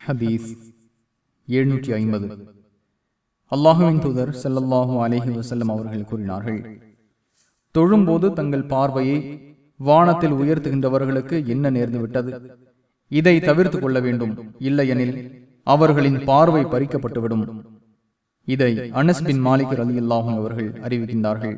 ஹதீஸ் எழுநூற்றி ஐம்பது. அல்லாஹுவின் தூதர் செல்லல்லாஹு அலேஹி வசல்லம் அவர்கள் கூறினார்கள் தொழும்போது தங்கள் பார்வையை வானத்தில் உயர்த்துகின்றவர்களுக்கு என்ன நேர்ந்துவிட்டது இதை தவிர்த்து கொள்ள வேண்டும். இல்லையெனில் அவர்களின் பார்வை பறிக்கப்பட்டுவிடும். இதை அனஸ் பின் அலி அல்லாஹும் அவர்கள் அறிவிக்கின்றார்கள்.